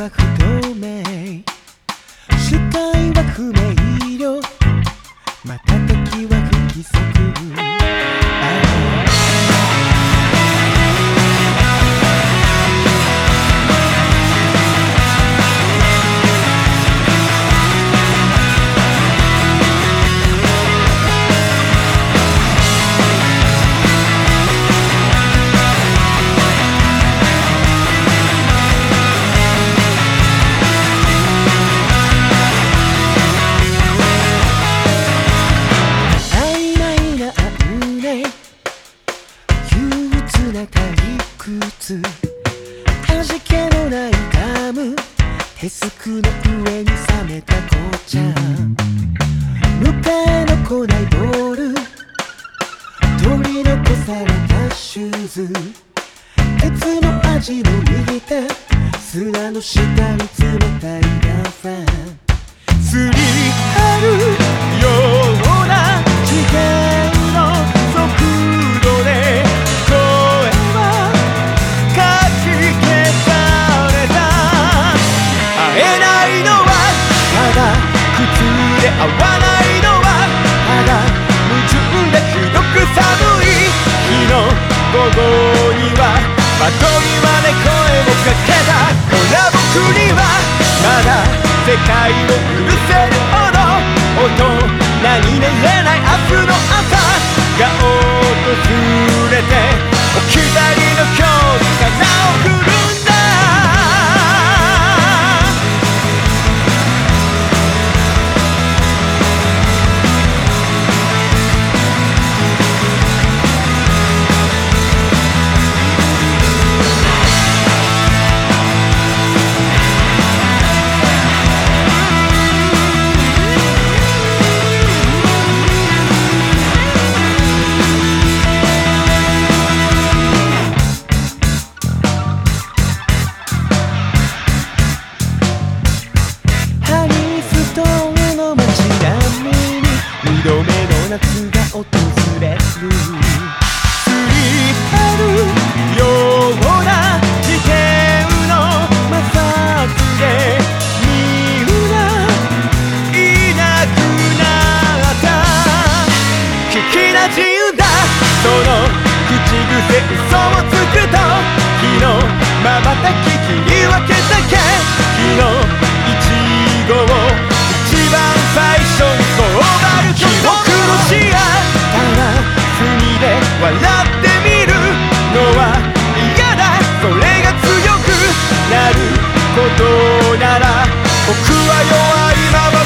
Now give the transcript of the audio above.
i'm back. 味気のないガム。デスクの上に冷めた紅茶。迎えの来ないボール。取り残されたシューズ。鉄の味の右手砂の下に冷たいガファンすり合わないのはただ矛盾でひどく寒い。日の午後には窓際で声をかけたほら僕にはまだ世界を許せるほど。大人に寝れない明日の朝が訪れてことなら僕は弱いまま